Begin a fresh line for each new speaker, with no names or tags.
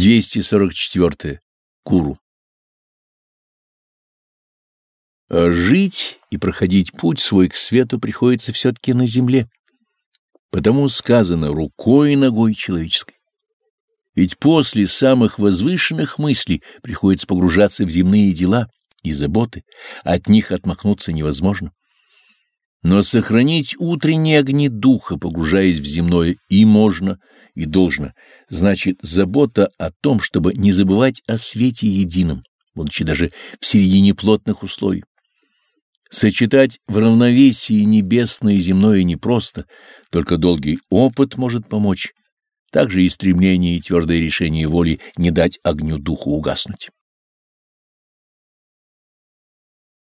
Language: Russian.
244. Куру. А жить и проходить путь свой к свету приходится все-таки на земле. Потому сказано рукой и ногой человеческой. Ведь после самых возвышенных мыслей приходится погружаться в земные дела и заботы, от них отмахнуться невозможно. Но сохранить утренние огни духа, погружаясь в земное, и можно, и должно, значит забота о том, чтобы не забывать о свете едином, будучи даже в середине плотных условий. Сочетать в равновесии небесное и земное непросто, только долгий опыт может помочь, также и стремление и твердое решение воли не дать огню духу угаснуть.